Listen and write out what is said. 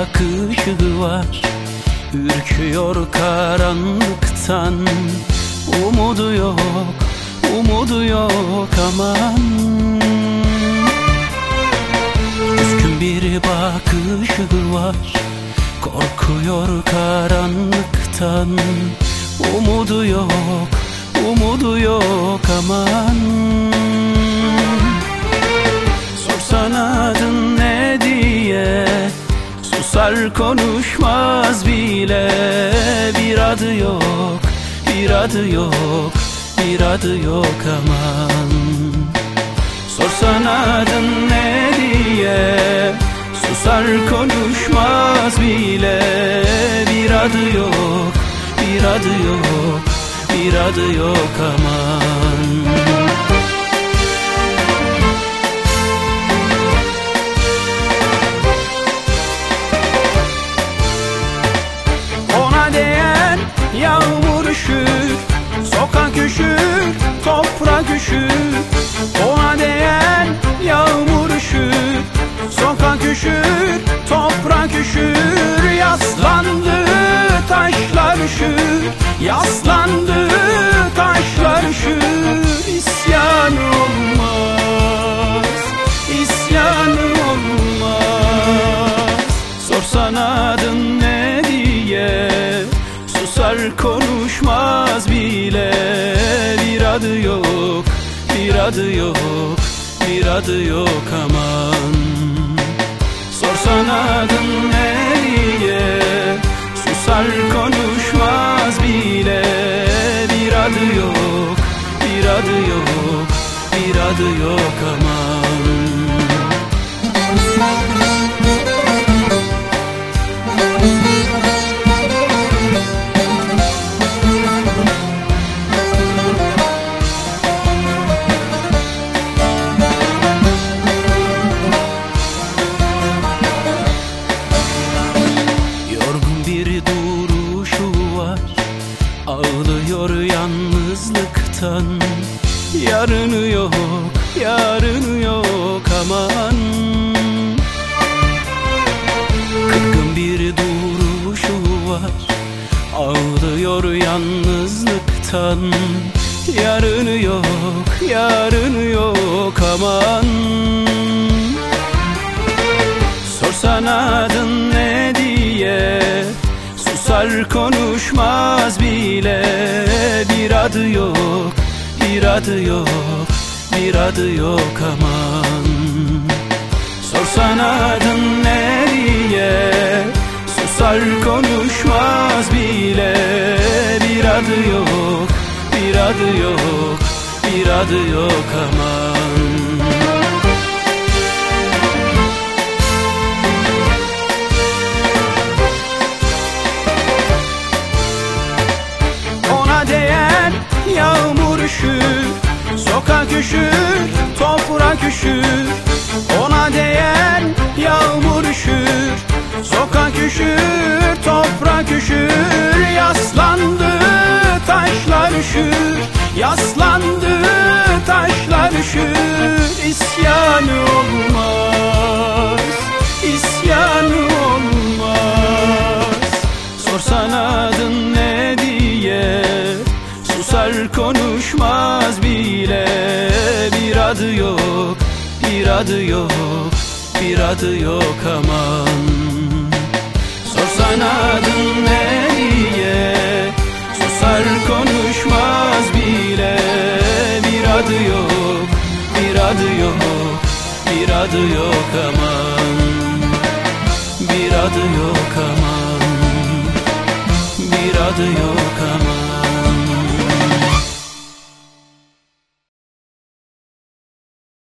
bakışı var. Ürküyor karanlıktan. Umudu yok, umudu yok aman. Üskün bir bakışı var. Korkuyor karanlıktan. Umudu yok, umudu yok aman Konuşmaz bile. Bir adı yok, bir adı yok Bir adı yok aman. Sorsan adın ne diye Susar konuşmaz bile. Bir adı yok, bir adı yok Bir adı yok aman toprak üşür Ona değen yağmur üşür Sokak üşür, toprak üşür Yaslandı taşlar üşür Yaslandı taşlar üşür İsyan olmaz, isyan olmaz. Sorsan adın ne diye Susar konuşmaz bile. Bir adı yok, adı yok Bir adı yok aman. Sorsan adın ne Susar konuşmaz bile. Bir adı yok, bir adı yok Bir adı yok aman Yarını yok, yarını yok aman. Kırgın bir duruşu var Ağlıyor yalnızlıktan. Yarını yok, yarını yok aman. Sorsan adın ne diye Susar konuşmaz bile. Bir adı yok, bir adı yok Bir adı yok aman. Sorsan adın ne diye Susar konuşmaz bile. Bir adı yok, bir adı yok Bir adı yok aman üşür Sokak üşür, toprak üşür Ona değen yağmur üşür. Sokak üşür, toprak üşür Yaslandı taşlar üşür. Yaslandı taşlar üşür. İsyan olmaz, isyan olmaz. Sorsan adın konuşmaz bile. Bir adı yok, bir adı yok Bir adı yok aman. Sorsan adın ne diye Susar konuşmaz bile. Bir adı yok, bir adı yok Bir adı yok aman. Bir adı yok aman. Bir adı yok